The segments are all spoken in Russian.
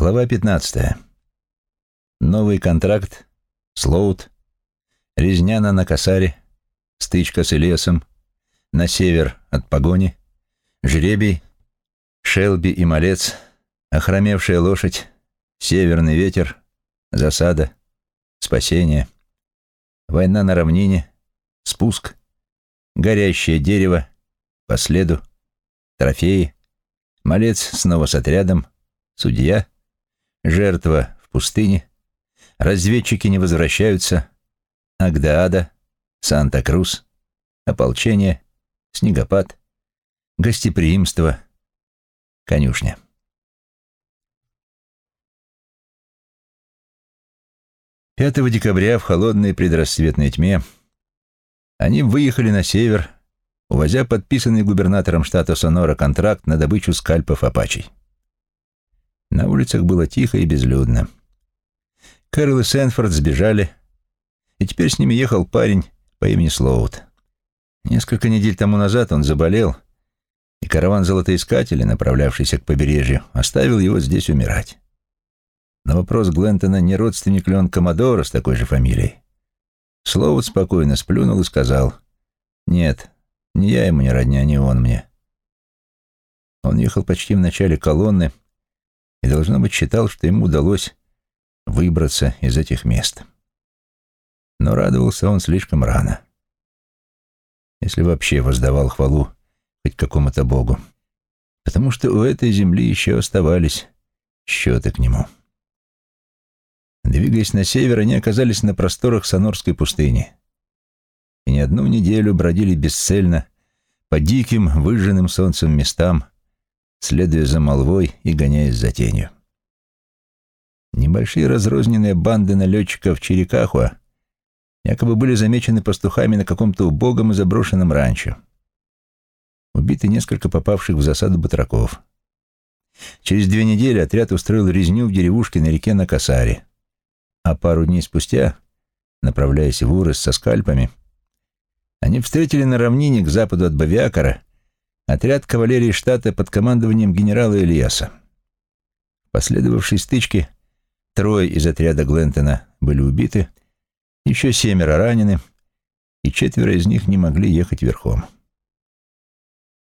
Глава 15. Новый контракт, Слоут, резня на Накасаре, стычка с Элиасом, на север от погони, жребий, Шелби и Малец, охромевшая лошадь, северный ветер, засада, спасение, война на равнине, спуск, горящее дерево, по следу, трофеи, Малец снова с отрядом, судья, жертва в пустыне, разведчики не возвращаются, Агдаада, Санта-Крус, ополчение, снегопад, гостеприимство, конюшня. Пятого декабря в холодной предрассветной тьме они выехали на север, увозя подписанный губернатором штата Сонора контракт на добычу скальпов апачей. На улицах было тихо и безлюдно. Кэрол и Сэнфорд сбежали, и теперь с ними ехал парень по имени Слоут. Несколько недель тому назад он заболел, и караван золотоискателей, направлявшийся к побережью, оставил его здесь умирать. На вопрос Глентона, не родственник ли он Коммодора с такой же фамилией, Слоут спокойно сплюнул и сказал, «Нет, не я ему не родня, не он мне». Он ехал почти в начале колонны и, должно быть, считал, что ему удалось выбраться из этих мест. Но радовался он слишком рано. Если вообще воздавал хвалу хоть какому-то богу. Потому что у этой земли еще оставались счеты к нему. Двигаясь на север, они оказались на просторах Сонорской пустыни. И не одну неделю бродили бесцельно по диким, выжженным солнцем местам, следуя за молвой и гоняясь за тенью. Небольшие разрозненные банды налетчиков Чирикахуа якобы были замечены пастухами на каком-то убогом и заброшенном ранчо. Убиты несколько попавших в засаду батраков. Через две недели отряд устроил резню в деревушке на реке Накасаре. А пару дней спустя, направляясь в Урос со скальпами, они встретили на равнине к западу от Бавиакара отряд кавалерии штата под командованием генерала Ильяса. В последовавшей стычке трое из отряда Глентона были убиты, еще семеро ранены, и четверо из них не могли ехать верхом.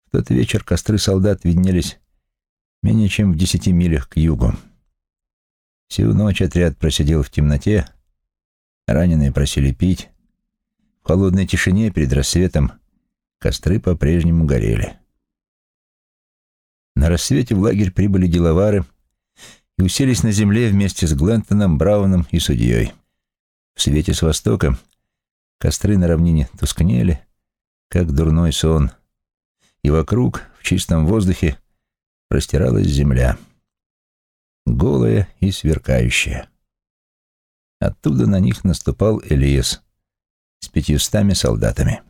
В тот вечер костры солдат виднелись менее чем в десяти милях к югу. Всю ночь отряд просидел в темноте, раненые просили пить. В холодной тишине перед рассветом костры по-прежнему горели. На рассвете в лагерь прибыли деловары и уселись на земле вместе с Глентоном, Брауном и судьей. В свете с востока костры на равнине тускнели, как дурной сон, и вокруг, в чистом воздухе, простиралась земля голая и сверкающая. Оттуда на них наступал Элиас с пятьюстами солдатами.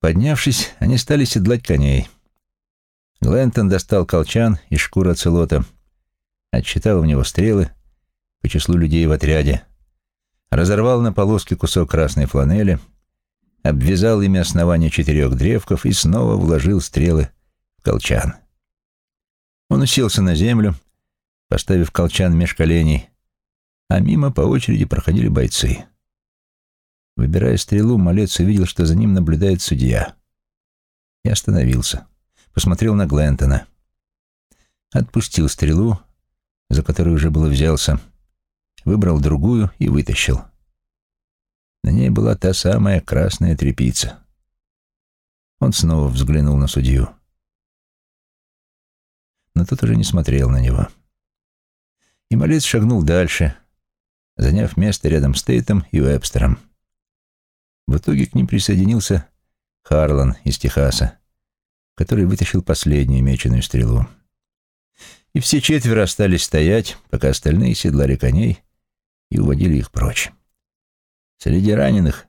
Поднявшись, они стали седлать коней. Глентон достал колчан и шкуру оцелота, отсчитал в него стрелы по числу людей в отряде, разорвал на полоски кусок красной фланели, обвязал ими основание четырех древков и снова вложил стрелы в колчан. Он уселся на землю, поставив колчан меж коленей, а мимо по очереди проходили бойцы. Выбирая стрелу, малец увидел, что за ним наблюдает судья. И остановился. Посмотрел на Глентона. Отпустил стрелу, за которую уже было взялся, выбрал другую и вытащил. На ней была та самая красная тряпица. Он снова взглянул на судью. Но тот уже не смотрел на него. И малец шагнул дальше, заняв место рядом с Тейтом и Уэбстером. В итоге к ним присоединился Харлан из Техаса, который вытащил последнюю меченую стрелу. И все четверо остались стоять, пока остальные седлали коней и уводили их прочь. Среди раненых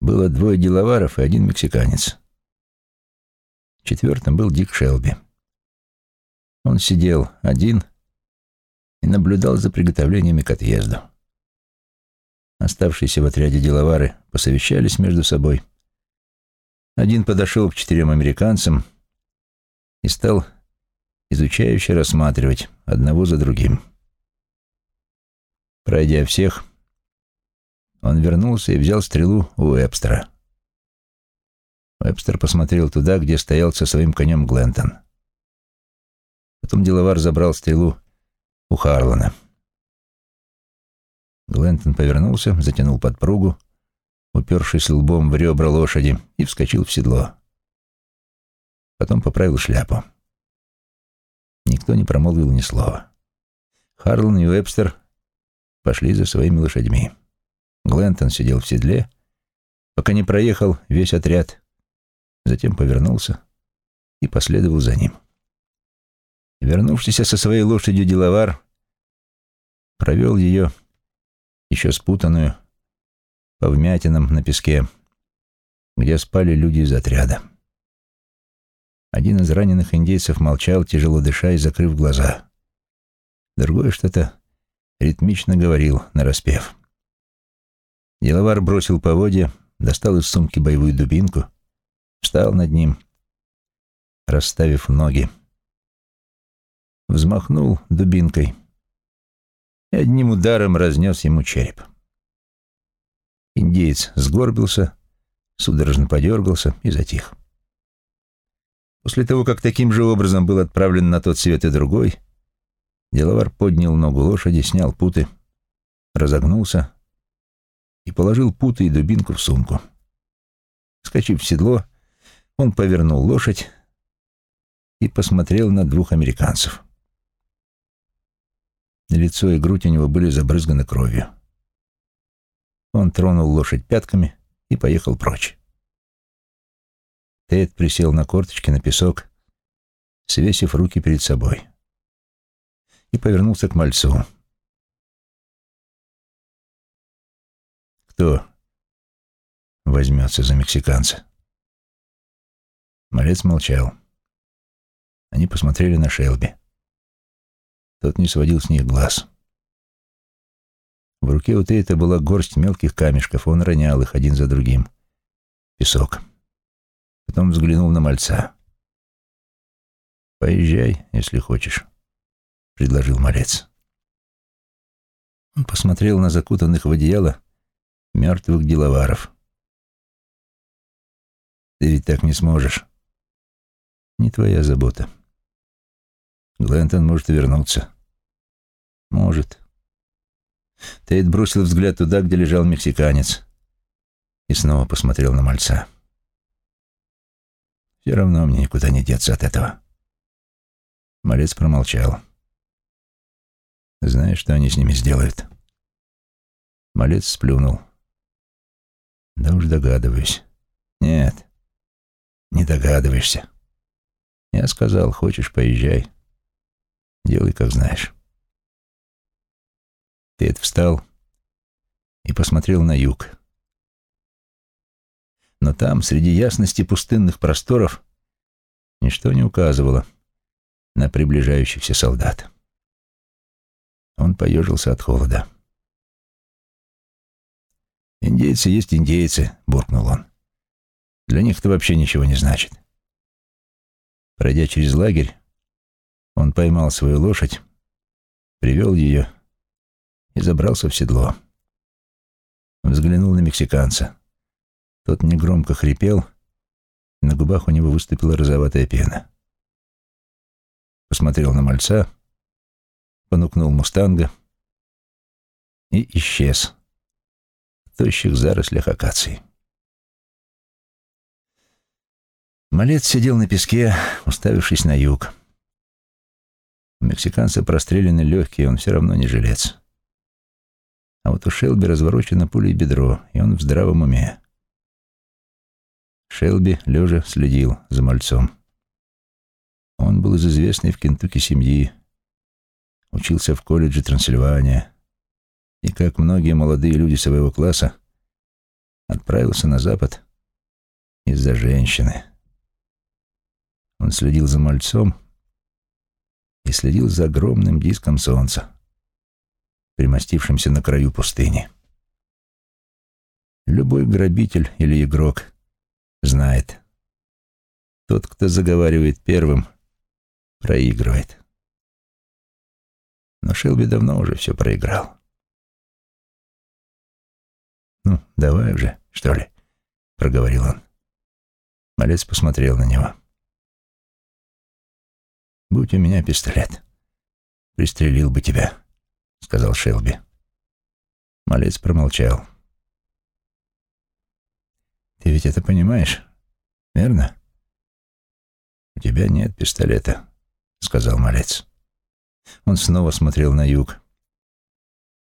было двое деловаров и один мексиканец. Четвертым был Дик Шелби. Он сидел один и наблюдал за приготовлениями к отъезду. Оставшиеся в отряде деловары посовещались между собой. Один подошел к четырем американцам и стал изучающе рассматривать одного за другим. Пройдя всех, он вернулся и взял стрелу у Эбстера. Вебстер посмотрел туда, где стоял со своим конем Глентон. Потом деловар забрал стрелу у Харлана. Глентон повернулся, затянул подпругу, упершись лбом в ребра лошади, и вскочил в седло. Потом поправил шляпу. Никто не промолвил ни слова. Харлан и Уэбстер пошли за своими лошадьми. Глентон сидел в седле, пока не проехал весь отряд, затем повернулся и последовал за ним. Вернувшийся со своей лошадью деловар провел ее, еще спутанную, по вмятинам на песке, где спали люди из отряда. Один из раненых индейцев молчал, тяжело дыша и закрыв глаза. Другой что-то ритмично говорил, нараспев. Деловар бросил поводья, достал из сумки боевую дубинку, встал над ним, расставив ноги. Взмахнул дубинкой и одним ударом разнес ему череп. Индеец сгорбился, судорожно подергался и затих. После того, как таким же образом был отправлен на тот свет и другой, деловар поднял ногу лошади, снял путы, разогнулся и положил путы и дубинку в сумку. Скочив в седло, он повернул лошадь и посмотрел на двух американцев. Лицо и грудь у него были забрызганы кровью. Он тронул лошадь пятками и поехал прочь. Тед присел на корточки на песок, свесив руки перед собой, и повернулся к мальцу. «Кто возьмется за мексиканца?» Малец молчал. Они посмотрели на Шелби. Тот не сводил с них глаз. В руке у Тейта была горсть мелких камешков, он ронял их один за другим. Песок. Потом взглянул на мальца. «Поезжай, если хочешь», — предложил малец. Он посмотрел на закутанных в одеяло мертвых деловаров. «Ты ведь так не сможешь. Не твоя забота. Глентон может вернуться». «Может», Тейт бросил взгляд туда, где лежал мексиканец, и снова посмотрел на мальца. «Все равно мне никуда не деться от этого». Малец промолчал. «Знаешь, что они с ними сделают?» Малец сплюнул. «Да уж догадываюсь». «Нет, не догадываешься. Я сказал, хочешь, поезжай. Делай, как знаешь». Тед встал и посмотрел на юг. Но там, среди ясности пустынных просторов, ничто не указывало на приближающихся солдат. Он поежился от холода. «Индейцы есть индейцы», — буркнул он. «Для них это вообще ничего не значит». Пройдя через лагерь, он поймал свою лошадь, привел ее и забрался в седло. Взглянул на мексиканца. Тот негромко хрипел, и на губах у него выступила розоватая пена. Посмотрел на мальца, понукнул мустанга и исчез в тощих зарослях акаций. Малец сидел на песке, уставившись на юг. У мексиканца прострелены легкие, он все равно не жилец. А вот у Шелби разворочено пулей бедро, и он в здравом уме. Шелби, лежа, следил за мальцом. Он был из известной в Кентукки семьи, учился в колледже Трансильвания и, как многие молодые люди своего класса, отправился на запад из-за женщины. Он следил за мальцом и следил за огромным диском солнца, примостившимся на краю пустыни. Любой грабитель или игрок знает. Тот, кто заговаривает первым, проигрывает. Но Шелби давно уже все проиграл. «Ну, давай уже, что ли?» — проговорил он. Малец посмотрел на него. «Будь у меня пистолет, пристрелил бы тебя», — сказал Шелби. Малец промолчал. «Ты ведь это понимаешь, верно?» «У тебя нет пистолета», — сказал Малец. Он снова смотрел на юг.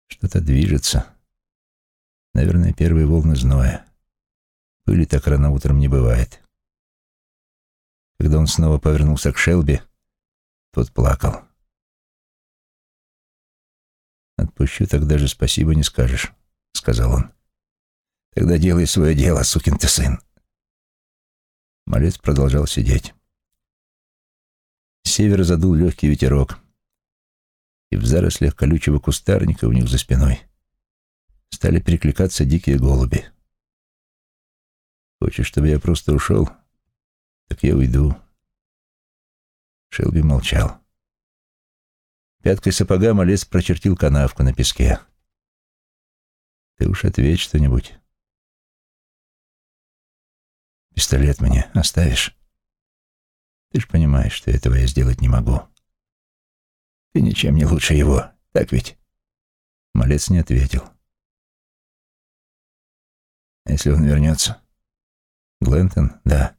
Что-то движется. Наверное, первые волны зноя. Пыли так рано утром не бывает. Когда он снова повернулся к Шелби, тот плакал. «Отпущу, так даже спасибо не скажешь», — сказал он. «Тогда делай свое дело, сукин ты сын». Малец продолжал сидеть. С севера задул легкий ветерок, и в зарослях колючего кустарника у них за спиной стали перекликаться дикие голуби. «Хочешь, чтобы я просто ушел? Так я уйду». Шелби молчал. Пяткой сапога малец прочертил канавку на песке. «Ты уж ответь что-нибудь. Пистолет мне оставишь? Ты ж понимаешь, что этого я сделать не могу. Ты ничем не лучше его, так ведь?» Малец не ответил. «А «Если он вернется?» «Глентон? Да.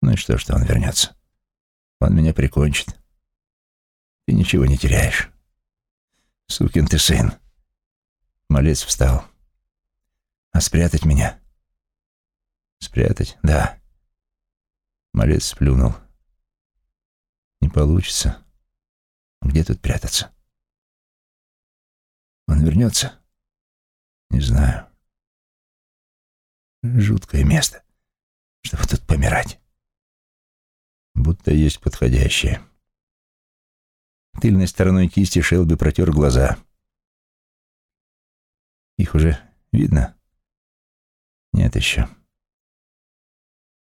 Ну и что, что он вернется? Он меня прикончит. Ты ничего не теряешь. Сукин ты сын». Малец встал. «А спрятать меня?» «Спрятать? Да». Малец сплюнул. «Не получится. Где тут прятаться?» «Он вернется?» «Не знаю. Жуткое место, чтобы тут помирать. Будто есть подходящее». Тыльной стороной кисти Шелби протер глаза. «Их уже видно?» «Нет еще».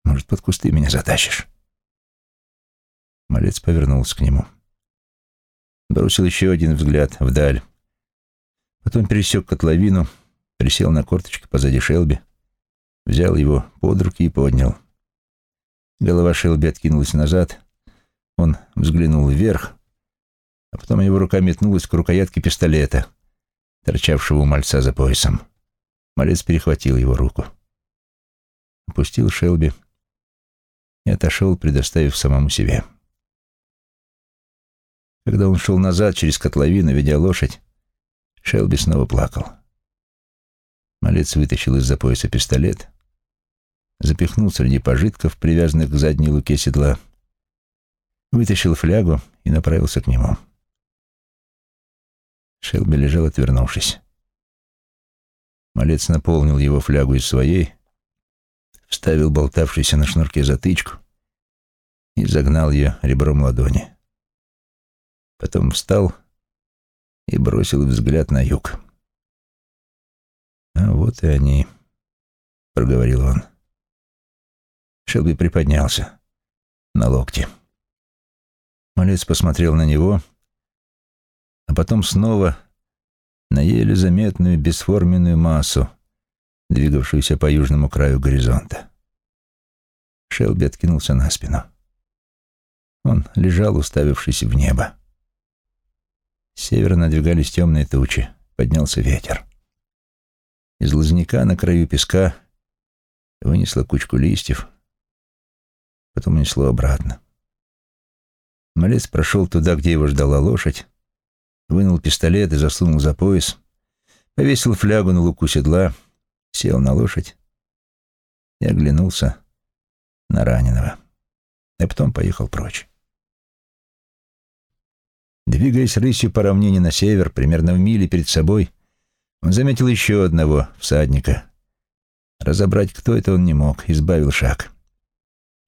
Может, под кусты меня затащишь?» Малец повернулся к нему. Бросил еще один взгляд вдаль. Потом пересек котловину, присел на корточки позади Шелби, взял его под руки и поднял. Голова Шелби откинулась назад. Он взглянул вверх, а потом его рука метнулась к рукоятке пистолета, торчавшего у мальца за поясом. Малец перехватил его руку. Опустил Шелби и отошел, предоставив самому себе. Когда он шел назад через котловину, ведя лошадь, Шелби снова плакал. Малец вытащил из-за пояса пистолет, запихнул среди пожитков, привязанных к задней луке седла, вытащил флягу и направился к нему. Шелби лежал, отвернувшись. Малец наполнил его флягу из своей, вставил болтавшийся на шнурке затычку и загнал ее ребром ладони. Потом встал и бросил взгляд на юг. «А вот и они», — проговорил он. Шелби приподнялся на локте. Малец посмотрел на него, а потом снова на еле заметную бесформенную массу, двигавшуюся по южному краю горизонта. Шелби откинулся на спину. Он лежал, уставившись в небо. С севера надвигались темные тучи, поднялся ветер. Из лозняка на краю песка вынесло кучку листьев, потом несло обратно. Малец прошел туда, где его ждала лошадь, вынул пистолет и засунул за пояс, повесил флягу на луку седла — сел на лошадь и оглянулся на раненого, а потом поехал прочь. Двигаясь рысью по равнине на север, примерно в миле перед собой, он заметил еще одного всадника. Разобрать, кто это, он не мог, избавил шаг.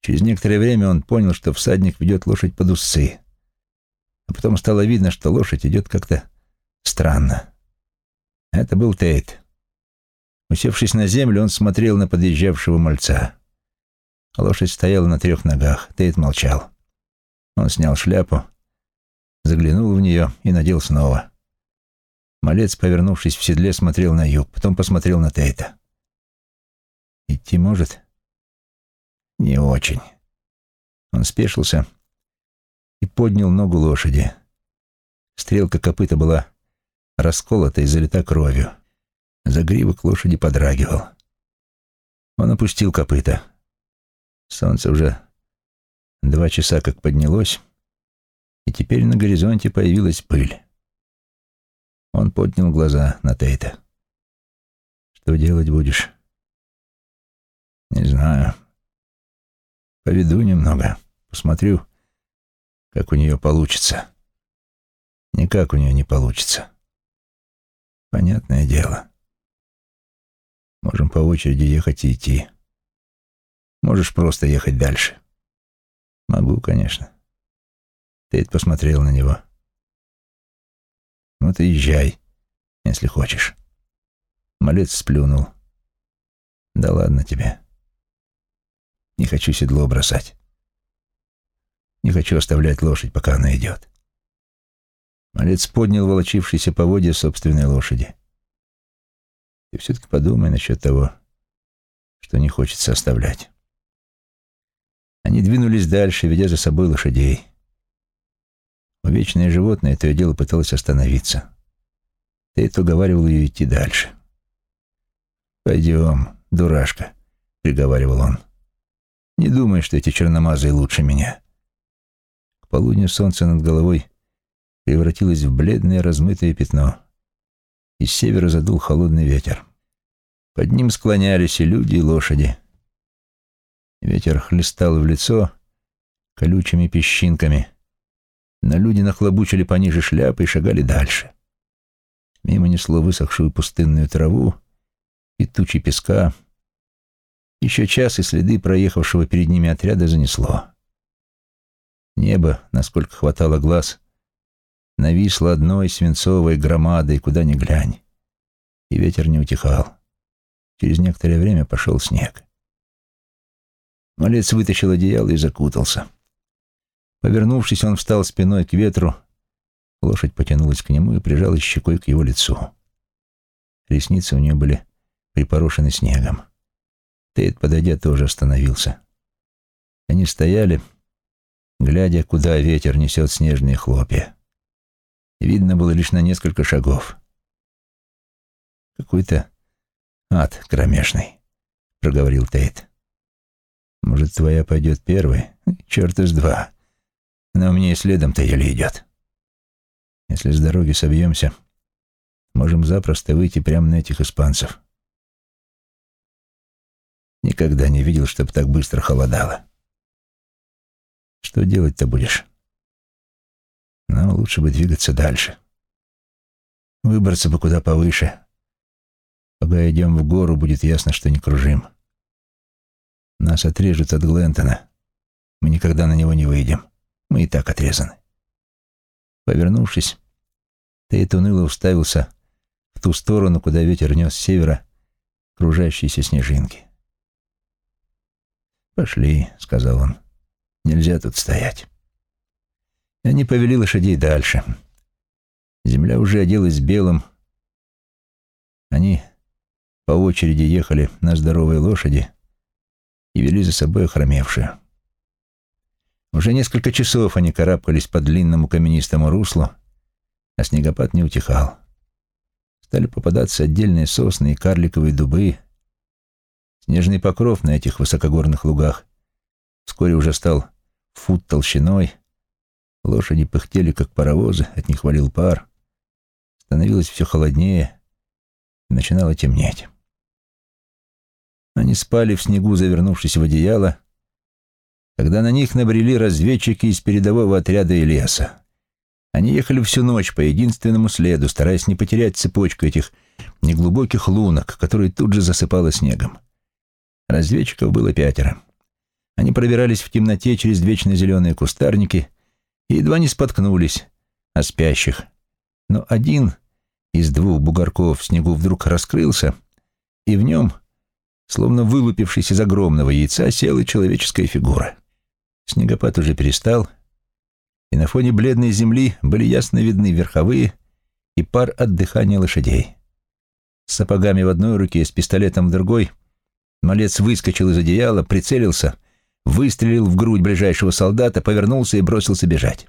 Через некоторое время он понял, что всадник ведет лошадь под усы. А потом стало видно, что лошадь идет как-то странно. Это был Тейт. Усевшись на землю, он смотрел на подъезжавшего мальца. Лошадь стояла на трех ногах. Тейт молчал. Он снял шляпу, заглянул в нее и надел снова. Малец, повернувшись в седле, смотрел на юг, потом посмотрел на Тейта. «Идти может?» «Не очень». Он спешился и поднял ногу лошади. Стрелка копыта была расколота и залита кровью. Загривок лошади подрагивал. Он опустил копыта. Солнце уже два часа как поднялось, и теперь на горизонте появилась пыль. Он поднял глаза на Тейта. «Что делать будешь?» «Не знаю. Поведу немного. Посмотрю, как у нее получится». «Никак у нее не получится». «Понятное дело. Можем по очереди ехать и идти. Можешь просто ехать дальше». «Могу, конечно». Тейт посмотрел на него. «Ну ты езжай, если хочешь». Малец сплюнул. «Да ладно тебе. Не хочу седло бросать. Не хочу оставлять лошадь, пока она идет». Малец поднял волочившийся поводья собственной лошади. «Ты все-таки подумай насчет того, что не хочется оставлять». Они двинулись дальше, ведя за собой лошадей. Увечное животное то и дело пыталось остановиться. Тейт уговаривал ее идти дальше. «Пойдем, дурашка», — приговаривал он. «Не думай, что эти черномазые лучше меня». К полудню солнце над головой превратилось в бледное размытое пятно. Из севера задул холодный ветер. Под ним склонялись и люди, и лошади. Ветер хлестал в лицо колючими песчинками — но люди нахлобучили пониже шляпы и шагали дальше. Мимо несло высохшую пустынную траву и тучи песка. Еще час и следы проехавшего перед ними отряда занесло. Небо, насколько хватало глаз, нависло одной свинцовой громадой, куда ни глянь. И ветер не утихал. Через некоторое время пошел снег. Малец вытащил одеяло и закутался. Повернувшись, он встал спиной к ветру. Лошадь потянулась к нему и прижалась щекой к его лицу. Ресницы у нее были припорошены снегом. Тейт, подойдя, тоже остановился. Они стояли, глядя, куда ветер несет снежные хлопья. Видно было лишь на несколько шагов. «Какой-то ад кромешный», — проговорил Тейт. «Может, твоя пойдет первой? Черт из два. Но мне и следом-то еле идет. Если с дороги собьемся, можем запросто выйти прямо на этих испанцев. Никогда не видел, чтобы так быстро холодало. Что делать-то будешь? Но лучше бы двигаться дальше. Выбраться бы куда повыше. Пока идем в гору, будет ясно, что не кружим. Нас отрежут от Глентона. Мы никогда на него не выйдем. Мы и так отрезаны. Повернувшись, Тейт уныло уставился в ту сторону, куда ветер нес с севера кружащиеся снежинки. «Пошли», — сказал он. «Нельзя тут стоять». Они повели лошадей дальше. Земля уже оделась белым. Они по очереди ехали на здоровой лошади и вели за собой охромевшую. Уже несколько часов они карабкались по длинному каменистому руслу, а снегопад не утихал. Стали попадаться отдельные сосны и карликовые дубы. Снежный покров на этих высокогорных лугах вскоре уже стал фут толщиной. Лошади пыхтели, как паровозы, от них валил пар. Становилось все холоднее, и начинало темнеть. Они спали в снегу, завернувшись в одеяло, когда на них набрели разведчики из передового отряда Ильяса. Они ехали всю ночь по единственному следу, стараясь не потерять цепочку этих неглубоких лунок, которые тут же засыпало снегом. Разведчиков было пятеро. Они пробирались в темноте через вечно зеленые кустарники и едва не споткнулись о спящих. Но один из двух бугорков в снегу вдруг раскрылся, и в нем, словно вылупившись из огромного яйца, села человеческая фигура. Снегопад уже перестал, и на фоне бледной земли были ясно видны верховые и пар от дыхания лошадей. С сапогами в одной руке и с пистолетом в другой малец выскочил из одеяла, прицелился, выстрелил в грудь ближайшего солдата, повернулся и бросился бежать.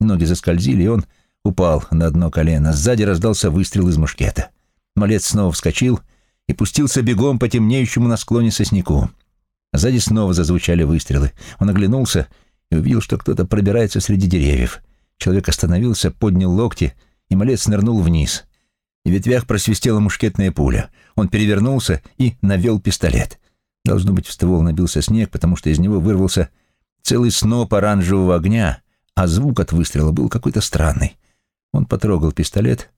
Ноги заскользили, и он упал на одно колено. Сзади раздался выстрел из мушкета. Малец снова вскочил и пустился бегом по темнеющему на склоне сосняку. Сзади снова зазвучали выстрелы. Он оглянулся и увидел, что кто-то пробирается среди деревьев. Человек остановился, поднял локти, и малец нырнул вниз. В ветвях просвистела мушкетная пуля. Он перевернулся и навел пистолет. Должно быть, в ствол набился снег, потому что из него вырвался целый сноп оранжевого огня, а звук от выстрела был какой-то странный. Он потрогал пистолет,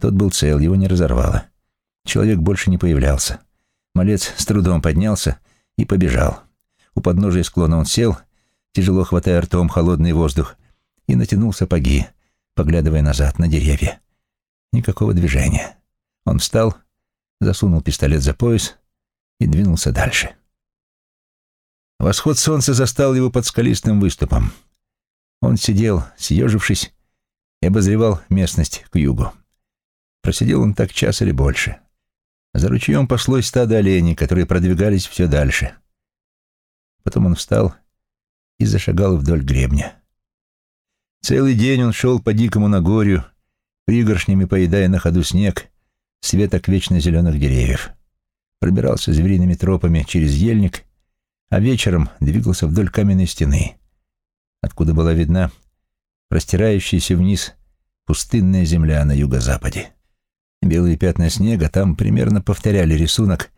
тот был цел, его не разорвало. Человек больше не появлялся. Малец с трудом поднялся и побежал. У подножия склона он сел, тяжело хватая ртом холодный воздух, и натянул сапоги, поглядывая назад на деревья. Никакого движения. Он встал, засунул пистолет за пояс и двинулся дальше. Восход солнца застал его под скалистым выступом. Он сидел, съежившись, и обозревал местность к югу. Просидел он так час или больше. За ручьем паслось стадо оленей, которые продвигались все дальше. Потом он встал и зашагал вдоль гребня. Целый день он шел по дикому Нагорью, пригоршнями поедая на ходу снег, светок вечно зеленых деревьев. Пробирался звериными тропами через ельник, а вечером двигался вдоль каменной стены, откуда была видна простирающаяся вниз пустынная земля на юго-западе. Белые пятна снега там примерно повторяли рисунок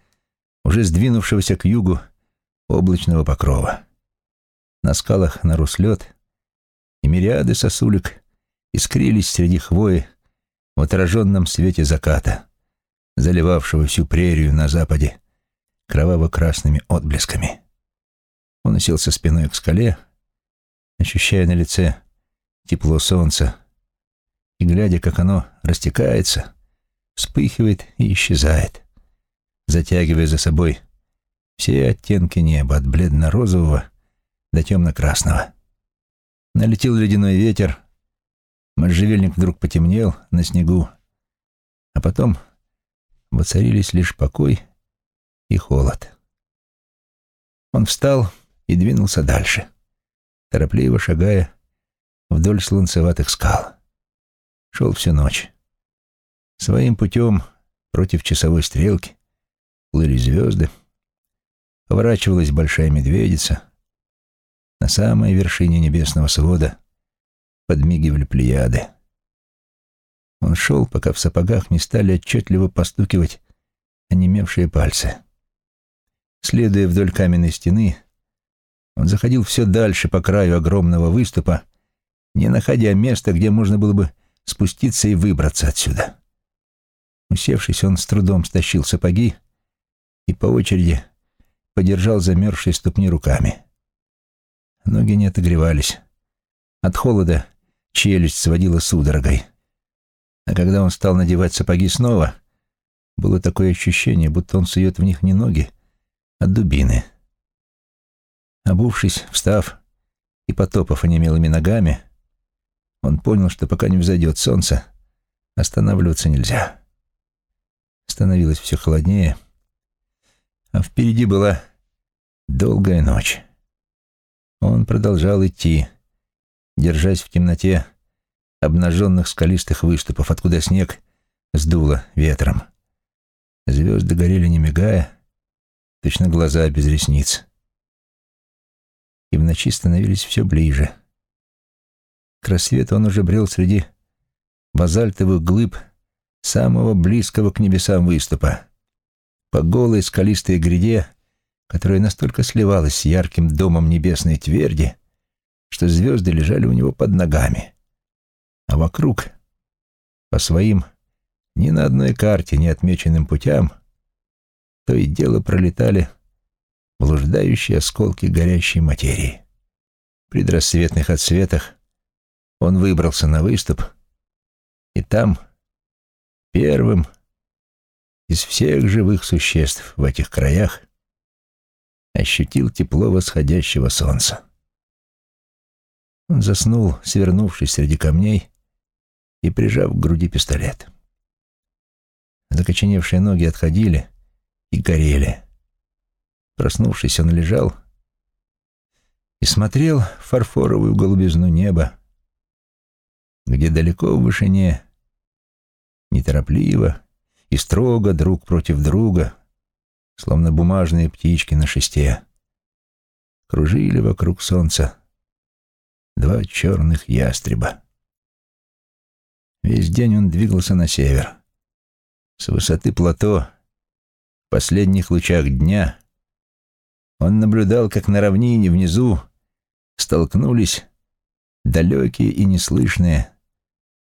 уже сдвинувшегося к югу облачного покрова. На скалах нарос лед, и мириады сосулек искрились среди хвои в отраженном свете заката, заливавшего всю прерию на западе кроваво-красными отблесками. Он уселся спиной к скале, ощущая на лице тепло солнца и глядя, как оно растекается, вспыхивает и исчезает, затягивая за собой все оттенки неба от бледно-розового до темно-красного. Налетел ледяной ветер, можжевельник вдруг потемнел на снегу, а потом воцарились лишь покой и холод. Он встал и двинулся дальше, торопливо шагая вдоль слунцеватых скал. Шел всю ночь. Своим путем против часовой стрелки плыли звезды, поворачивалась большая медведица. На самой вершине небесного свода подмигивали плеяды. Он шел, пока в сапогах не стали отчетливо постукивать онемевшие пальцы. Следуя вдоль каменной стены, он заходил все дальше по краю огромного выступа, не находя места, где можно было бы спуститься и выбраться отсюда. Усевшись, он с трудом стащил сапоги и по очереди подержал замерзшие ступни руками. Ноги не отогревались. От холода челюсть сводила судорогой. А когда он стал надевать сапоги снова, было такое ощущение, будто он сует в них не ноги, а дубины. Обувшись, встав и потопав онемелыми ногами, он понял, что пока не взойдет солнце, останавливаться нельзя. Становилось все холоднее, а впереди была долгая ночь. Он продолжал идти, держась в темноте обнаженных скалистых выступов, откуда снег сдуло ветром. Звезды горели не мигая, точно глаза без ресниц. И в ночи становились все ближе. К рассвету он уже брел среди базальтовых глыб самого близкого к небесам выступа, по голой скалистой гряде, которая настолько сливалась с ярким домом небесной тверди, что звезды лежали у него под ногами. А вокруг, по своим ни на одной карте не отмеченным путям, то и дело пролетали блуждающие осколки горящей материи. В предрассветных отсветах он выбрался на выступ, и там первым из всех живых существ в этих краях ощутил тепло восходящего солнца. Он заснул, свернувшись среди камней, и прижав к груди пистолет. Закоченевшие ноги отходили и горели. Проснувшись, он лежал и смотрел в фарфоровую голубизну неба, где далеко в вышине, неторопливо и строго друг против друга, словно бумажные птички на шесте, кружили вокруг солнца два черных ястреба. Весь день он двигался на север. С высоты плато, в последних лучах дня, он наблюдал, как на равнине внизу столкнулись далекие и неслышные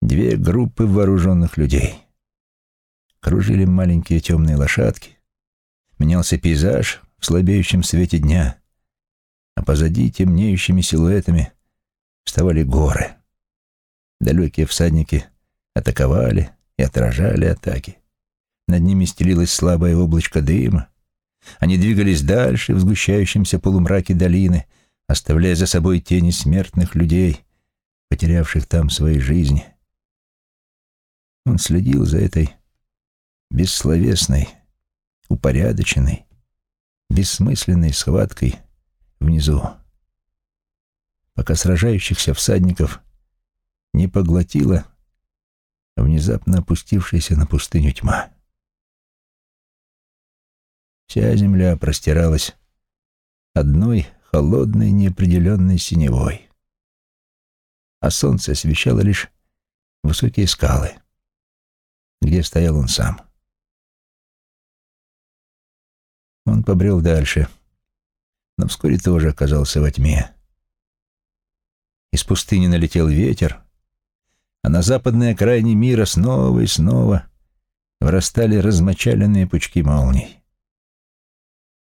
две группы вооруженных людей. Кружили маленькие темные лошадки, менялся пейзаж в слабеющем свете дня, а позади темнеющими силуэтами вставали горы. Далекие всадники атаковали и отражали атаки. Над ними стелилось слабое облачко дыма. Они двигались дальше в сгущающемся полумраке долины, оставляя за собой тени смертных людей, потерявших там свои жизни. Он следил за этой бессловесной, упорядоченной, бессмысленной схваткой внизу, пока сражающихся всадников не поглотила внезапно опустившаяся на пустыню тьма. Вся земля простиралась одной холодной неопределенной синевой, а солнце освещало лишь высокие скалы, где стоял он сам. Он побрел дальше, но вскоре тоже оказался во тьме. Из пустыни налетел ветер, а на западной окраине мира снова и снова вырастали размочаленные пучки молний.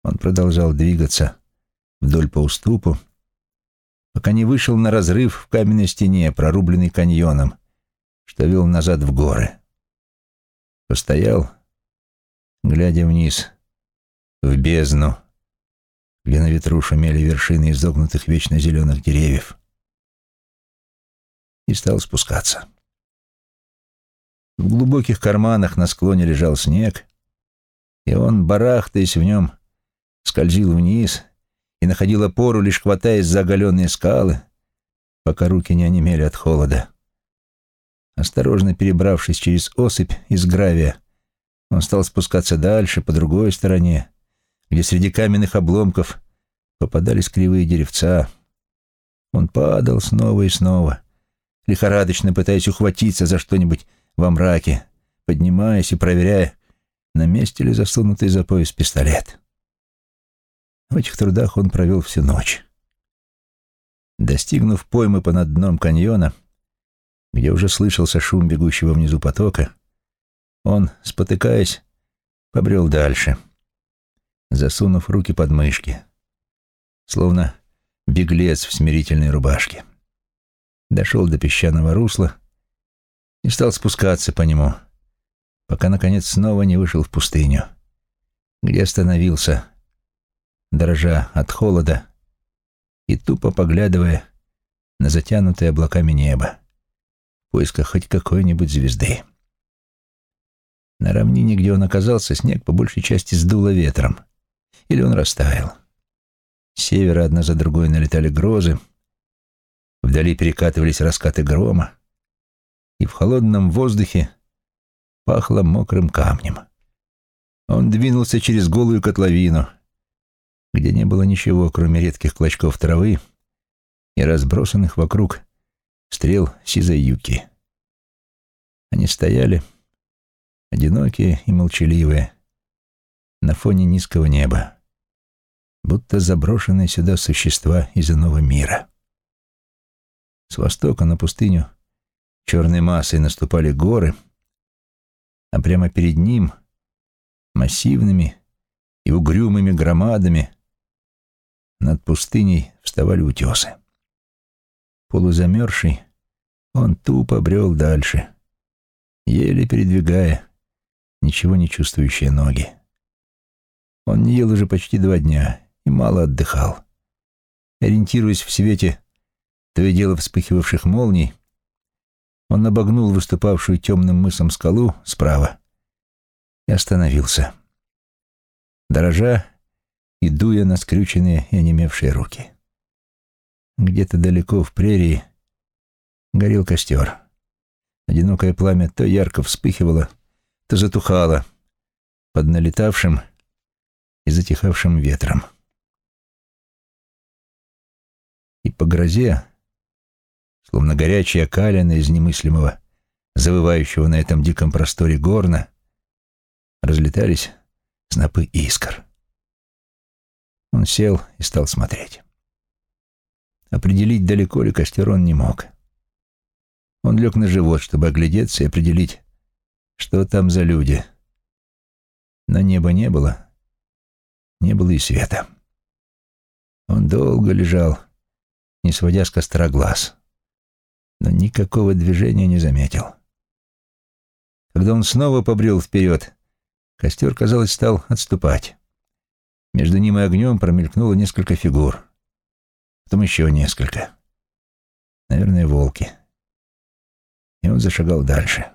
Он продолжал двигаться вдоль по уступу, пока не вышел на разрыв в каменной стене, прорубленный каньоном, что вел назад в горы. Постоял, глядя вниз, в бездну, где на ветру шумели вершины изогнутых вечно зеленых деревьев, и стал спускаться. В глубоких карманах на склоне лежал снег, и он, барахтаясь в нем, скользил вниз и находил опору, лишь хватаясь за оголенные скалы, пока руки не онемели от холода. Осторожно перебравшись через осыпь из гравия, он стал спускаться дальше, по другой стороне, где среди каменных обломков попадались кривые деревца. Он падал снова и снова, лихорадочно пытаясь ухватиться за что-нибудь во мраке, поднимаясь и проверяя, на месте ли засунутый за пояс пистолет. В этих трудах он провел всю ночь. Достигнув поймы понад дном каньона, где уже слышался шум бегущего внизу потока, он, спотыкаясь, побрел дальше, засунув руки под мышки, словно беглец в смирительной рубашке. Дошел до песчаного русла и стал спускаться по нему, пока, наконец, снова не вышел в пустыню, где остановился, дрожа от холода и тупо поглядывая на затянутое облаками небо в поисках хоть какой-нибудь звезды. На равнине, где он оказался, снег по большей части сдуло ветром, или он растаял. С севера одна за другой налетали грозы, вдали перекатывались раскаты грома, и в холодном воздухе пахло мокрым камнем. Он двинулся через голую котловину — где не было ничего, кроме редких клочков травы и разбросанных вокруг стрел сизаюки. Они стояли, одинокие и молчаливые, на фоне низкого неба, будто заброшенные сюда существа из иного мира. С востока на пустыню черной массой наступали горы, а прямо перед ним массивными и угрюмыми громадами над пустыней вставали утесы. Полузамерзший, он тупо брел дальше, еле передвигая ничего не чувствующие ноги. Он не ел уже почти два дня и мало отдыхал. Ориентируясь в свете то и дело вспыхивавших молний, Он обогнул выступавшую темным мысом скалу справа и остановился, дрожа и дуя на скрюченные и онемевшие руки. Где-то далеко в прерии горел костер. Одинокое пламя то ярко вспыхивало, то затухало под налетавшим и затихавшим ветром. И по грозе, словно горячая калина из немыслимого, завывающего на этом диком просторе горна, разлетались снопы искр. Он сел и стал смотреть. Определить, далеко ли костер он не мог. Он лег на живот, чтобы оглядеться и определить, что там за люди. Но неба не было, не было и света. Он долго лежал, не сводя с костра глаз, но никакого движения не заметил. Когда он снова побрел вперед, костер, казалось, стал отступать. Между ним и огнем промелькнуло несколько фигур. Потом еще несколько. Наверное, волки. И он зашагал дальше.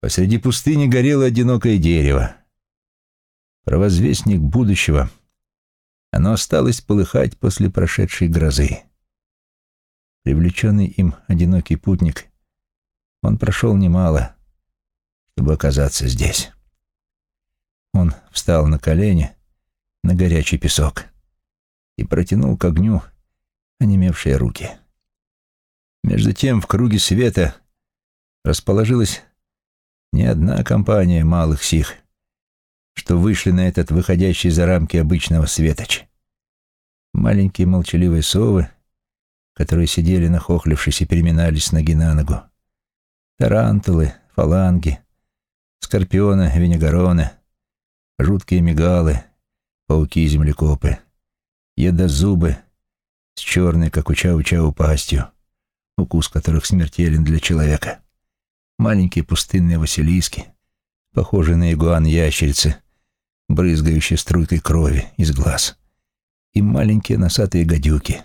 Посреди пустыни горело одинокое дерево. Провозвестник будущего — оно осталось полыхать после прошедшей грозы. Привлеченный им одинокий путник, он прошел немало, чтобы оказаться здесь. Он встал на колени на горячий песок и протянул к огню онемевшие руки. Между тем в круге света расположилась не одна компания малых сих, что вышли на этот выходящий за рамки обычного светоч. Маленькие молчаливые совы, которые сидели нахохлившись и переминались с ноги на ногу. Тарантулы, фаланги, скорпионы, винегароны, жуткие мигалы, пауки-землекопы, едозубы с черной, как у чау-чау, пастью, укус которых смертелен для человека, маленькие пустынные василиски, похожие на игуан-ящерицы, брызгающие струйкой крови из глаз, и маленькие носатые гадюки,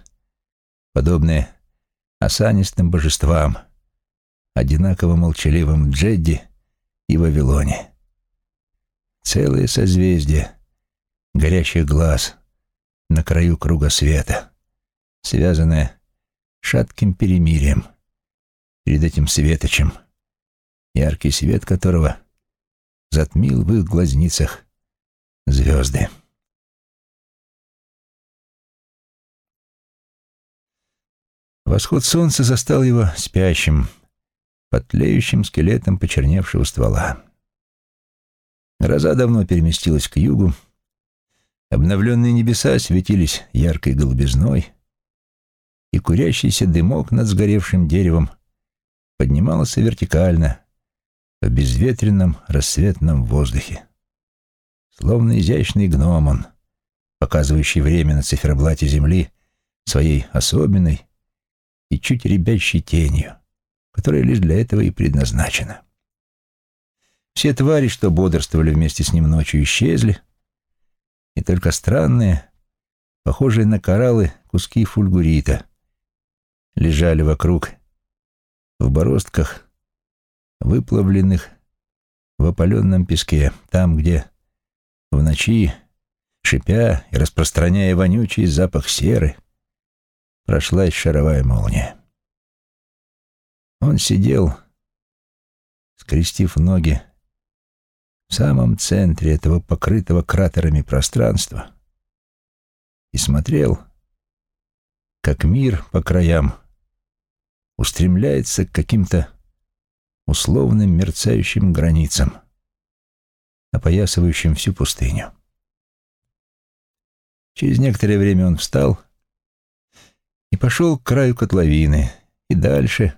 подобные осанистым божествам, одинаково молчаливым Джедди и Вавилоне. Целое созвездие горящих глаз на краю круга света, связанное шатким перемирием перед этим светочем, яркий свет которого затмил в их глазницах звезды. Восход солнца застал его спящим, под тлеющим скелетом почерневшего ствола. Гроза давно переместилась к югу, обновленные небеса светились яркой голубизной, и курящийся дымок над сгоревшим деревом поднимался вертикально в безветренном рассветном воздухе словно изящный гном он, показывающий время на циферблате Земли своей особенной и чуть ребящей тенью, которая лишь для этого и предназначена. Все твари, что бодрствовали вместе с ним ночью, исчезли, и только странные, похожие на кораллы, куски фульгурита лежали вокруг в бороздках, выплавленных в опаленном песке, там, где в ночи, шипя и распространяя вонючий запах серы, прошлась шаровая молния. Он сидел, скрестив ноги, в самом центре этого покрытого кратерами пространства и смотрел, как мир по краям устремляется к каким-то условным мерцающим границам — опоясывающим всю пустыню. Через некоторое время он встал и пошел к краю котловины, и дальше,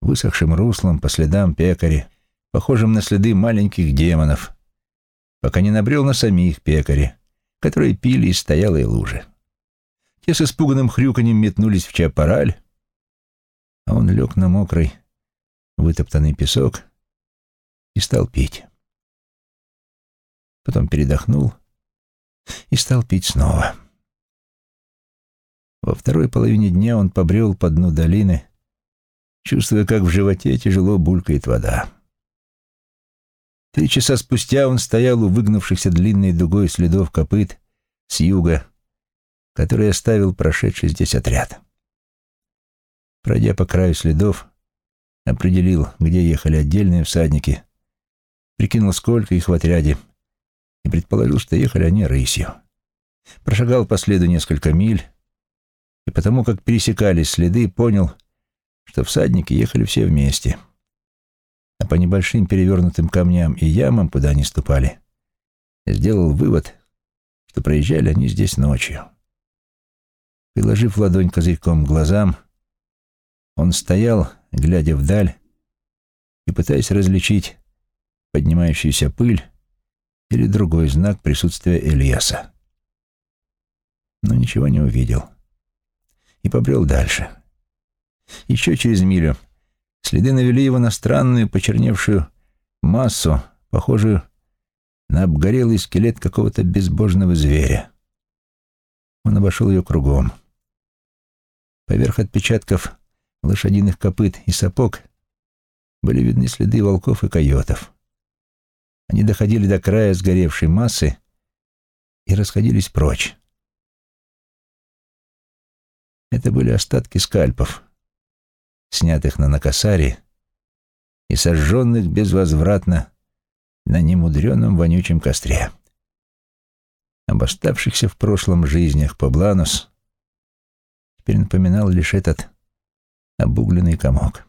высохшим руслом по следам пекари, похожим на следы маленьких демонов, пока не набрел на самих пекари, которые пили из стоялой лужи. Те с испуганным хрюканьем метнулись в чапараль, а он лег на мокрый, вытоптанный песок и стал пить потом передохнул и стал пить снова. Во второй половине дня он побрел по дну долины чувствуя, как в животе тяжело булькает вода. Три часа спустя он стоял у выгнувшихся длинной дугой следов копыт с юга, который оставил прошедший здесь отряд. Пройдя по краю следов, определил, где ехали отдельные всадники, прикинул, сколько их в отряде, и предположил, что ехали они рысью. Прошагал по следу несколько миль, и потому как пересекались следы, понял, что всадники ехали все вместе — а по небольшим перевернутым камням и ямам, куда они ступали, сделал вывод, что проезжали они здесь ночью. Приложив ладонь козырьком к глазам, он стоял, глядя вдаль и пытаясь различить поднимающуюся пыль или другой знак присутствия Элиаса. Но ничего не увидел и побрел дальше. Еще через милю Следы навели его на странную, почерневшую массу, похожую на обгорелый скелет какого-то безбожного зверя. Он обошел ее кругом. Поверх отпечатков лошадиных копыт и сапог были видны следы волков и койотов. Они доходили до края сгоревшей массы и расходились прочь. Это были остатки скальпов — снятых на Накасаре и сожженных безвозвратно на немудреном вонючем костре. Об оставшихся в прошлом жизнях Побланус теперь напоминал лишь этот обугленный комок.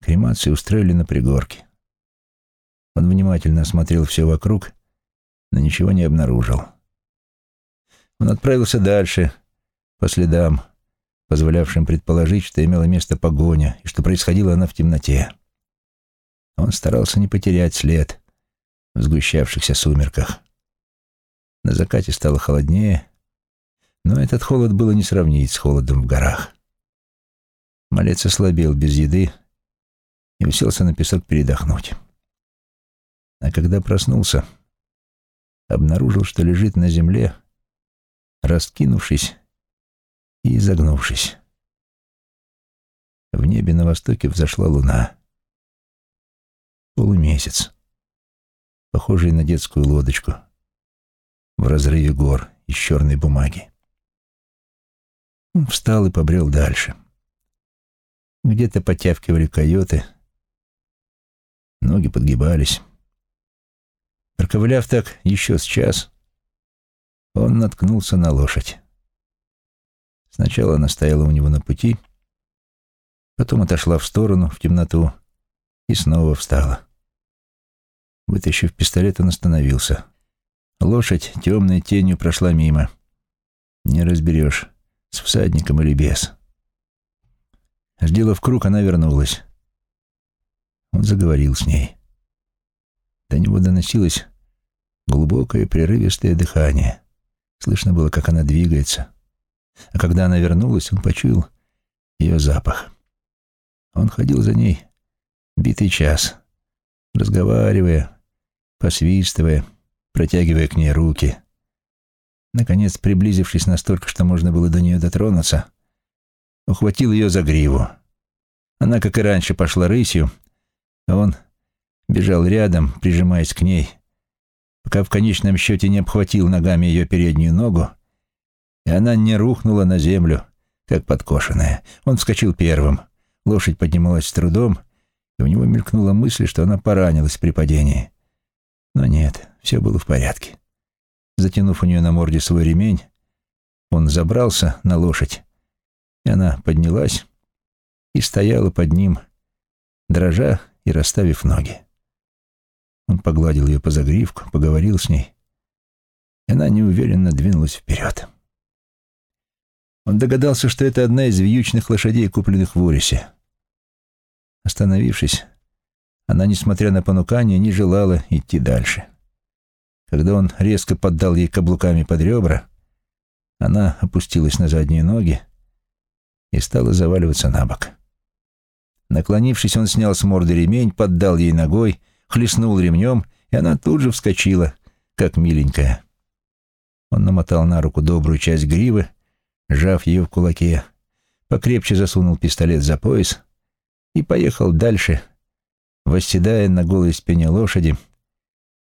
Кремацию устроили на пригорке. Он внимательно осмотрел все вокруг, но ничего не обнаружил. Он отправился дальше, по следам, позволявшим предположить, что имела место погоня и что происходила она в темноте. Он старался не потерять след в сгущавшихся сумерках. На закате стало холоднее, но этот холод было не сравнить с холодом в горах. Малец ослабел без еды и уселся на песок передохнуть. А когда проснулся, обнаружил, что лежит на земле, раскинувшись и изогнувшись. В небе на востоке взошла луна. Полумесяц, похожий на детскую лодочку, в разрыве гор из черной бумаги. Он встал и побрел дальше. Где-то потявкивали койоты, ноги подгибались. Проковыляв так еще с час, он наткнулся на лошадь. Сначала она стояла у него на пути, потом отошла в сторону, в темноту, и снова встала. Вытащив пистолет, он остановился. Лошадь темной тенью прошла мимо. Не разберешь, с всадником или без. Сделав круг, она вернулась. Он заговорил с ней. До него доносилось глубокое прерывистое дыхание. Слышно было, как она двигается. А когда она вернулась, он почуял ее запах. Он ходил за ней битый час, разговаривая, посвистывая, протягивая к ней руки. Наконец, приблизившись настолько, что можно было до нее дотронуться, ухватил ее за гриву. Она, как и раньше, пошла рысью, а он бежал рядом, прижимаясь к ней, пока в конечном счете не обхватил ногами ее переднюю ногу и она не рухнула на землю, как подкошенная. Он вскочил первым. Лошадь поднималась с трудом, и у него мелькнула мысль, что она поранилась при падении. Но нет, все было в порядке. Затянув у нее на морде свой ремень, он забрался на лошадь, и она поднялась и стояла под ним, дрожа и расставив ноги. Он погладил ее по загривку, поговорил с ней, она неуверенно двинулась вперед. Он догадался, что это одна из вьючных лошадей, купленных в Урисе. Остановившись, она, несмотря на понукание, не желала идти дальше. Когда он резко поддал ей каблуками под ребра, она опустилась на задние ноги и стала заваливаться на бок. Наклонившись, он снял с морды ремень, поддал ей ногой, хлестнул ремнем, и она тут же вскочила, как миленькая. Он намотал на руку добрую часть гривы, сжав ее в кулаке, покрепче засунул пистолет за пояс и поехал дальше, восседая на голой спине лошади,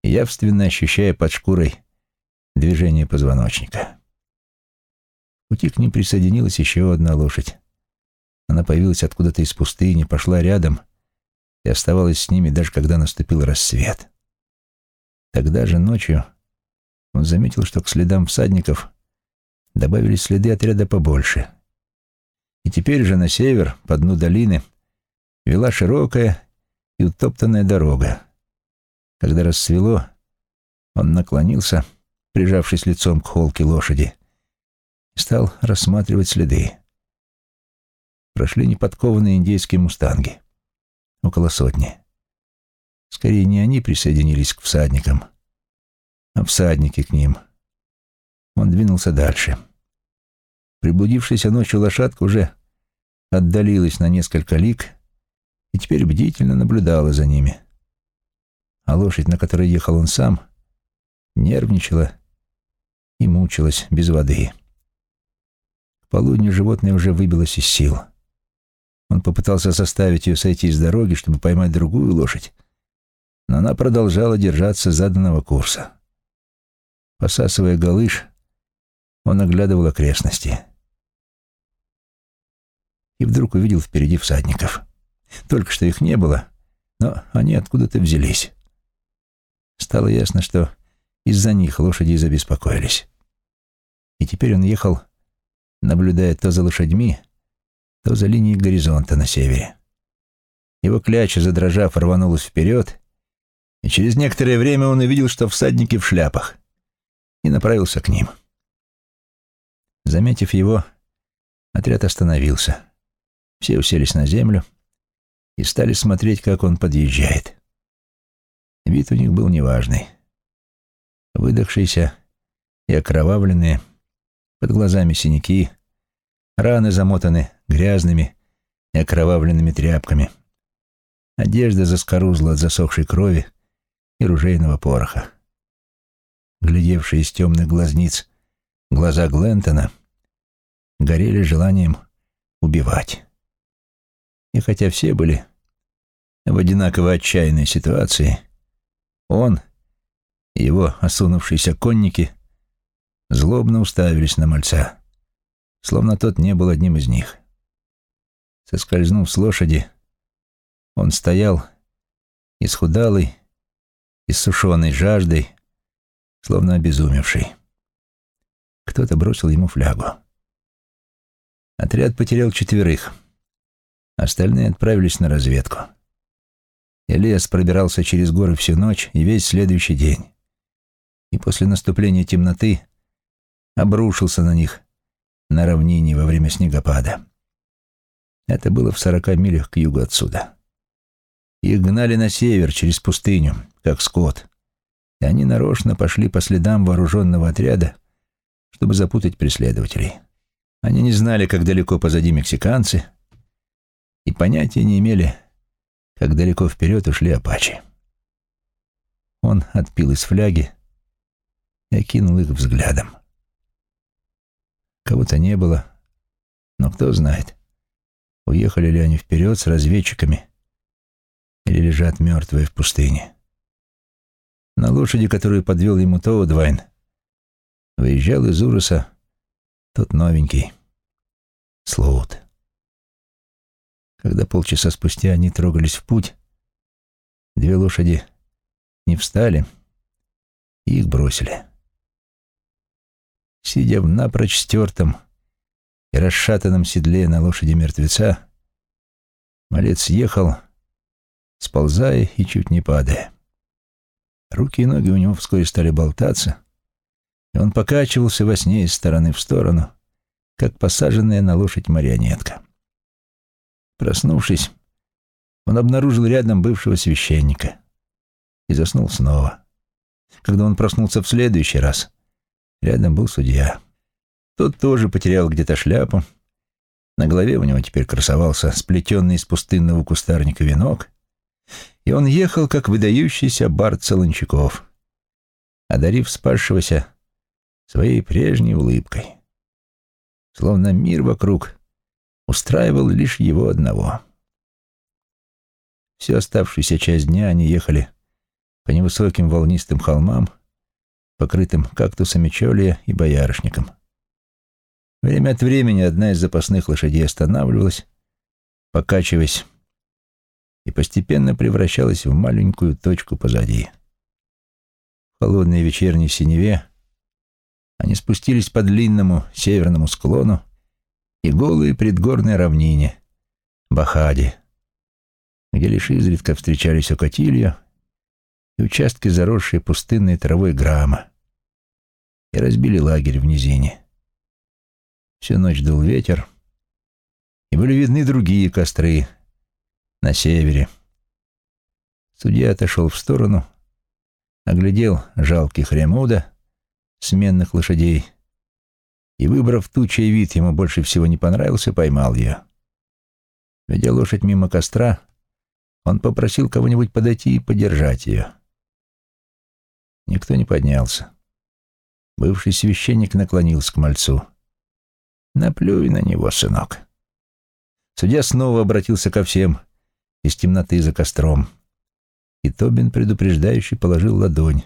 явственно ощущая под шкурой движение позвоночника. В пути к ним присоединилась еще одна лошадь. Она появилась откуда-то из пустыни, пошла рядом и оставалась с ними, даже когда наступил рассвет. Тогда же ночью он заметил, что к следам всадников добавились следы отряда побольше. И теперь же на север, по дну долины, вела широкая и утоптанная дорога. Когда рассвело, он наклонился, прижавшись лицом к холке лошади, и стал рассматривать следы. Прошли неподкованные индейские мустанги. Около сотни. Скорее, не они присоединились к всадникам, а всадники к ним. Он двинулся дальше. Приблудившаяся ночью лошадка уже отдалилась на несколько лиг и теперь бдительно наблюдала за ними. А лошадь, на которой ехал он сам, нервничала и мучилась без воды. К полудню животное уже выбилось из сил. Он попытался заставить ее сойти с дороги, чтобы поймать другую лошадь, но она продолжала держаться заданного курса. Посасывая галыш, он оглядывал окрестности. И вдруг увидел впереди всадников. Только что их не было, но они откуда-то взялись. Стало ясно, что из-за них лошади забеспокоились. И теперь он ехал, наблюдая то за лошадьми, то за линией горизонта на севере. Его кляча, задрожав, рванулась вперед, и через некоторое время он увидел, что всадники в шляпах, и направился к ним. Заметив его, отряд остановился. Все уселись на землю и стали смотреть, как он подъезжает. Вид у них был неважный. Выдохшиеся и окровавленные, под глазами синяки, раны замотаны грязными и окровавленными тряпками. Одежда заскорузла от засохшей крови и ружейного пороха. Глядевшие из темных глазниц глаза Глентона горели желанием убивать. И хотя все были в одинаково отчаянной ситуации, он и его осунувшиеся конники злобно уставились на мальца, словно тот не был одним из них. Соскользнув с лошади, он стоял, исхудалый, иссушенный жаждой, словно обезумевший. Кто-то бросил ему флягу. Отряд потерял четверых. Остальные отправились на разведку. Элиас пробирался через горы всю ночь и весь следующий день. И после наступления темноты обрушился на них на равнине во время снегопада. Это было в сорока милях к югу отсюда. Их гнали на север через пустыню, как скот, и они нарочно пошли по следам вооруженного отряда, чтобы запутать преследователей. Они не знали, как далеко позади мексиканцы, и понятия не имели, как далеко вперед ушли апачи. Он отпил из фляги и окинул их взглядом. Кого-то не было, но кто знает, уехали ли они вперед с разведчиками или лежат мертвые в пустыне. На лошади, которую подвел ему Тоудвайн, выезжал из Уруса тот новенький, Слоут. Когда полчаса спустя они трогались в путь, две лошади не встали и их бросили. Сидя в напрочь стертом и расшатанном седле на лошади мертвеца, малец ехал, сползая и чуть не падая. Руки и ноги у него вскоре стали болтаться, и он покачивался во сне из стороны в сторону, как посаженная на лошадь марионетка. Проснувшись, он обнаружил рядом бывшего священника и заснул снова. Когда он проснулся в следующий раз, рядом был судья. Тот тоже потерял где-то шляпу. На голове у него теперь красовался сплетенный из пустынного кустарника венок, и он ехал, как выдающийся бард Солончаков, одарив спасшегося своей прежней улыбкой. Словно мир вокруг устраивал лишь его одного. Всю оставшуюся часть дня они ехали по невысоким волнистым холмам, покрытым кактусами чолия и боярышником. Время от времени одна из запасных лошадей останавливалась, покачиваясь, и постепенно превращалась в маленькую точку позади. В холодной вечерней синеве они спустились по длинному северному склону и голые предгорной равнине, Бахади, где лишь изредка встречались окатилья и участки, заросшие пустынной травой грамма, и разбили лагерь в низине. Всю ночь дул ветер, и были видны другие костры на севере. Судья отошел в сторону, оглядел жалкий хремуда, сменных лошадей, и, выбрав ту, чей вид ему больше всего не понравился, поймал ее. Ведя лошадь мимо костра, он попросил кого-нибудь подойти и подержать ее. Никто не поднялся. Бывший священник наклонился к мальцу. «Наплюй на него, сынок». Судья снова обратился ко всем из темноты за костром, и Тобин предупреждающий положил ладонь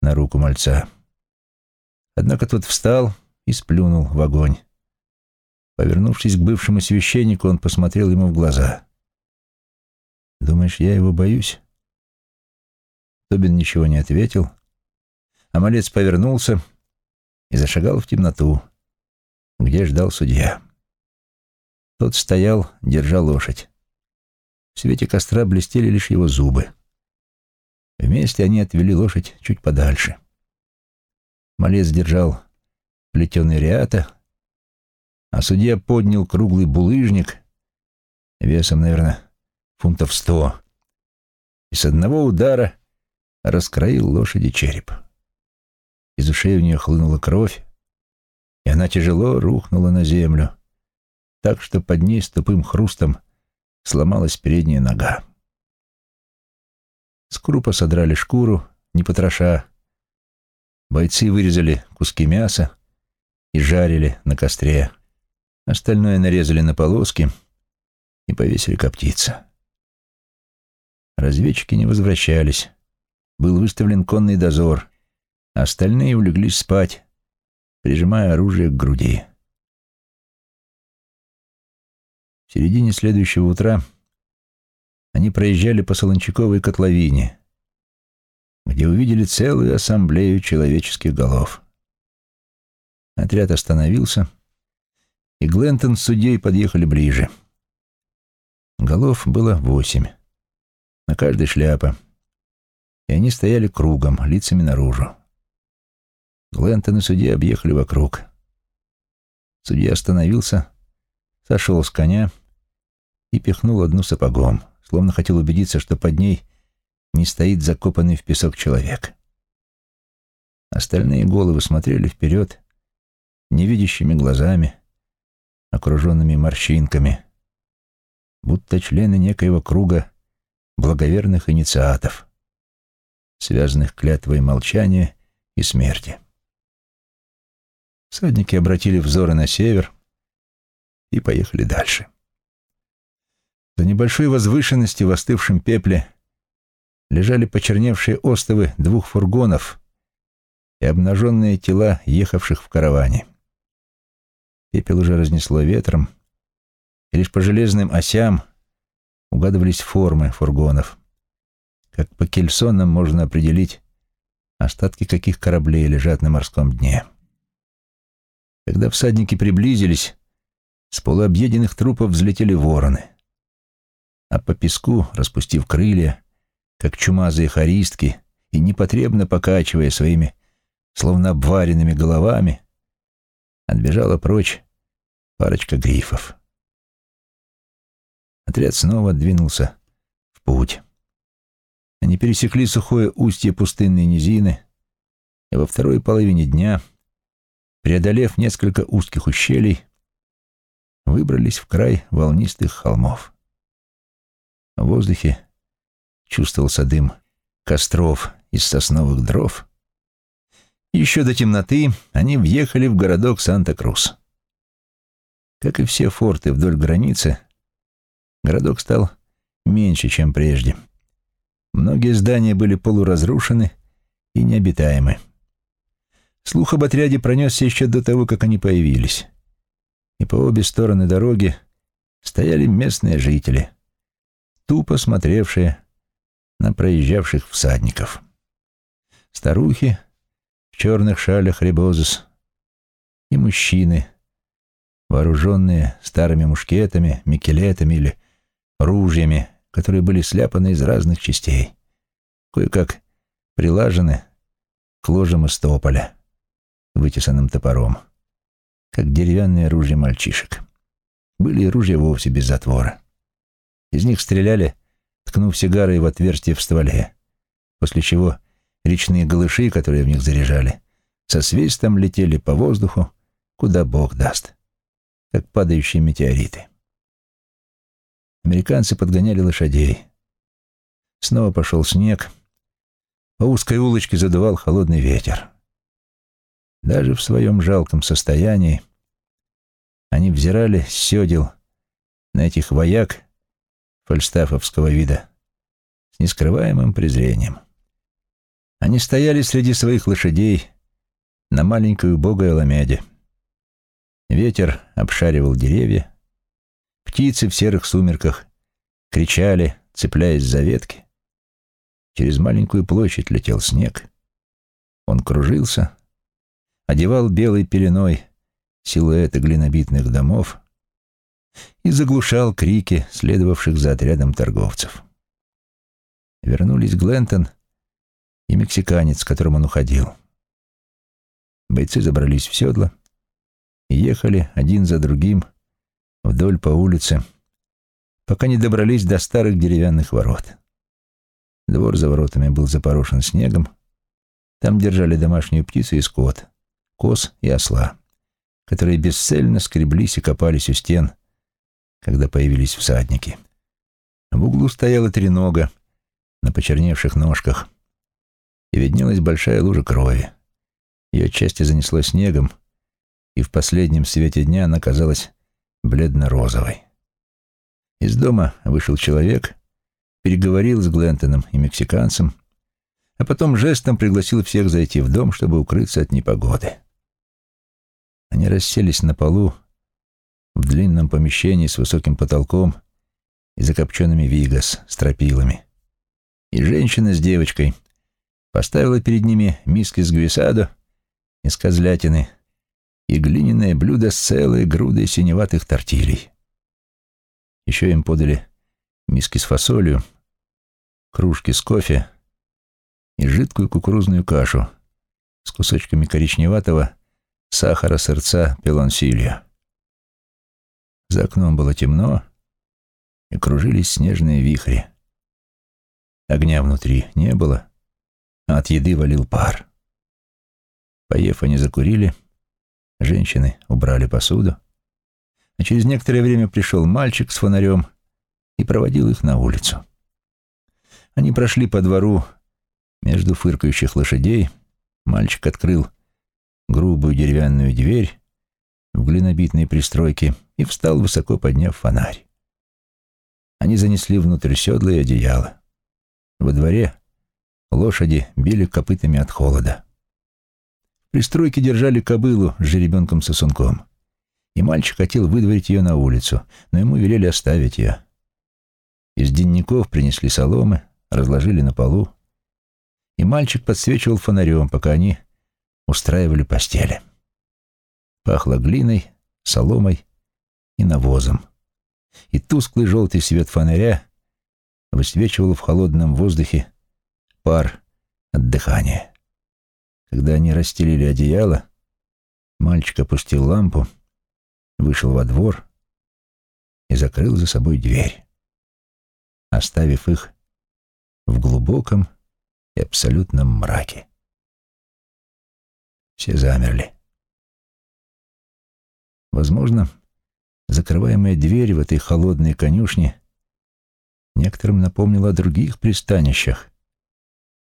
на руку мальца. Однако тот встал и сплюнул в огонь. Повернувшись к бывшему священнику, он посмотрел ему в глаза. «Думаешь, я его боюсь?» Тобин ничего не ответил, а малец повернулся и зашагал в темноту, где ждал судья. Тот стоял, держа лошадь. В свете костра блестели лишь его зубы. Вместе они отвели лошадь чуть подальше. Малец держал плетеный риата, а судья поднял круглый булыжник весом, наверное, фунтов сто, и с одного удара раскроил лошади череп. Из ушей у нее хлынула кровь, и она тяжело рухнула на землю, так что под ней с тупым хрустом сломалась передняя нога. С крупа содрали шкуру, не потроша. Бойцы вырезали куски мяса и жарили на костре. Остальное нарезали на полоски и повесили коптиться. Разведчики не возвращались. Был выставлен конный дозор. Остальные улеглись спать, прижимая оружие к груди. В середине следующего утра они проезжали по Солончаковой котловине, где увидели целую ассамблею человеческих голов. Отряд остановился, и Глентон с судьей подъехали ближе. Голов было восемь на каждой шляпа, и они стояли кругом, лицами наружу. Глентон и судья объехали вокруг. Судья остановился, сошел с коня и пихнул одну сапогом, словно хотел убедиться, что под ней не стоит закопанный в песок человек. Остальные головы смотрели вперед, невидящими глазами, окруженными морщинками, будто члены некоего круга благоверных инициатов, связанных клятвой молчания и смерти. Всадники обратили взоры на север и поехали дальше. За небольшой возвышенности в остывшем пепле лежали почерневшие остовы двух фургонов и обнаженные тела ехавших в караване. Пепел уже разнесло ветром, и лишь по железным осям угадывались формы фургонов. Как по кельсонам можно определить, остатки каких кораблей лежат на морском дне. Когда всадники приблизились, с полуобъеденных трупов взлетели вороны. А по песку, распустив крылья, как чумазые хористки, и непотребно покачивая своими, словно обваренными головами, отбежала прочь парочка грифов. Отряд снова двинулся в путь. Они пересекли сухое устье пустынной низины, и во второй половине дня, преодолев несколько узких ущелий, выбрались в край волнистых холмов. В воздухе чувствовался дым костров из сосновых дров. Еще до темноты они въехали в городок Санта-Крус. Как и все форты вдоль границы, городок стал меньше, чем прежде. Многие здания были полуразрушены и необитаемы. Слух об отряде пронесся еще до того, как они появились. И по обе стороны дороги стояли местные жители, тупо смотревшие на проезжавших всадников. Старухи в черных шалях ребозус и мужчины, вооруженные старыми мушкетами, микелетами или ружьями, которые были сляпаны из разных частей, кое-как прилажены к ложам из тополя, вытесанным топором, как деревянные ружья мальчишек. Были и ружья вовсе без затвора. Из них стреляли, ткнув сигарой в отверстие в стволе, после чего речные голыши, которые в них заряжали, со свистом летели по воздуху, куда Бог даст, как падающие метеориты. Американцы подгоняли лошадей. Снова пошел снег. По узкой улочке задувал холодный ветер. Даже в своем жалком состоянии они взирали с седел на этих вояк фальстафовского вида с нескрываемым презрением. Они стояли среди своих лошадей на маленькой убогой аламяде. Ветер обшаривал деревья, Птицы в серых сумерках кричали, цепляясь за ветки. Через маленькую площадь летел снег. Он кружился, одевал белой пеленой силуэты глинобитных домов и заглушал крики, следовавших за отрядом торговцев. Вернулись Глентон и мексиканец, с которым он уходил. Бойцы забрались в седло и ехали один за другим вдоль по улице, пока не добрались до старых деревянных ворот. Двор за воротами был запорошен снегом. Там держали домашнюю птицу и скот, коз и осла, которые бесцельно скреблись и копались у стен, когда появились всадники. В углу стояла тренога на почерневших ножках, и виднелась большая лужа крови. Ее отчасти занесло снегом, и в последнем свете дня она казалась бледно-розовой. Из дома вышел человек, переговорил с Глентоном и мексиканцем, а потом жестом пригласил всех зайти в дом, чтобы укрыться от непогоды. Они расселись на полу в длинном помещении с высоким потолком и закопченными вигас стропилами. И женщина с девочкой поставила перед ними миски с гвисадо из козлятины — и глиняное блюдо с целой грудой синеватых тортилей. Еще им подали миски с фасолью, кружки с кофе и жидкую кукурузную кашу с кусочками коричневатого сахара сырца пелонсилья. За окном было темно, и кружились снежные вихри. Огня внутри не было, а от еды валил пар. Поев, они закурили Женщины убрали посуду. А через некоторое время пришел мальчик с фонарем и проводил их на улицу. Они прошли по двору между фыркающих лошадей. Мальчик открыл грубую деревянную дверь в глинобитной пристройке и встал, высоко подняв фонарь. Они занесли внутрь седла и одеяло. Во дворе лошади били копытами от холода. Пристройки держали кобылу с жеребенком-сосунком. И мальчик хотел выдворить ее на улицу, но ему велели оставить ее. Из денников принесли соломы, разложили на полу. И мальчик подсвечивал фонарем, пока они устраивали постели. Пахло глиной, соломой и навозом. И тусклый желтый свет фонаря высвечивал в холодном воздухе пар от дыхания. Когда они расстелили одеяло, мальчик опустил лампу, вышел во двор и закрыл за собой дверь, оставив их в глубоком и абсолютном мраке. Все замерли. Возможно, закрываемая дверь в этой холодной конюшне некоторым напомнила о других пристанищах,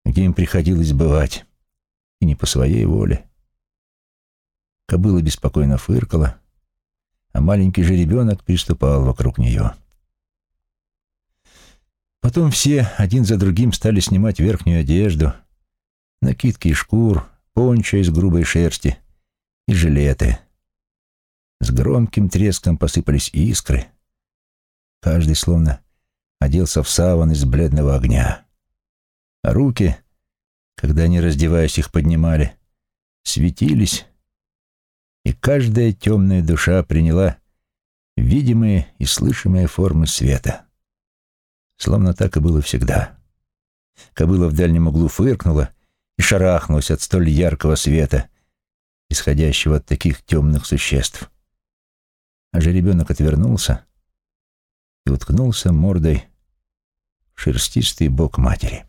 где им приходилось бывать и не по своей воле. Кобыла беспокойно фыркала, а маленький же ребенок приступал вокруг нее. Потом все один за другим стали снимать верхнюю одежду, накидки из шкур, пончо из грубой шерсти и жилеты. С громким треском посыпались искры. Каждый словно оделся в саван из бледного огня. А руки, когда они, раздеваясь, их поднимали, светились, и каждая темная душа приняла видимые и слышимые формы света. Словно так и было всегда. Кобыла в дальнем углу фыркнула и шарахнулась от столь яркого света, исходящего от таких темных существ. А же ребенок отвернулся и уткнулся мордой в шерстистый бок матери.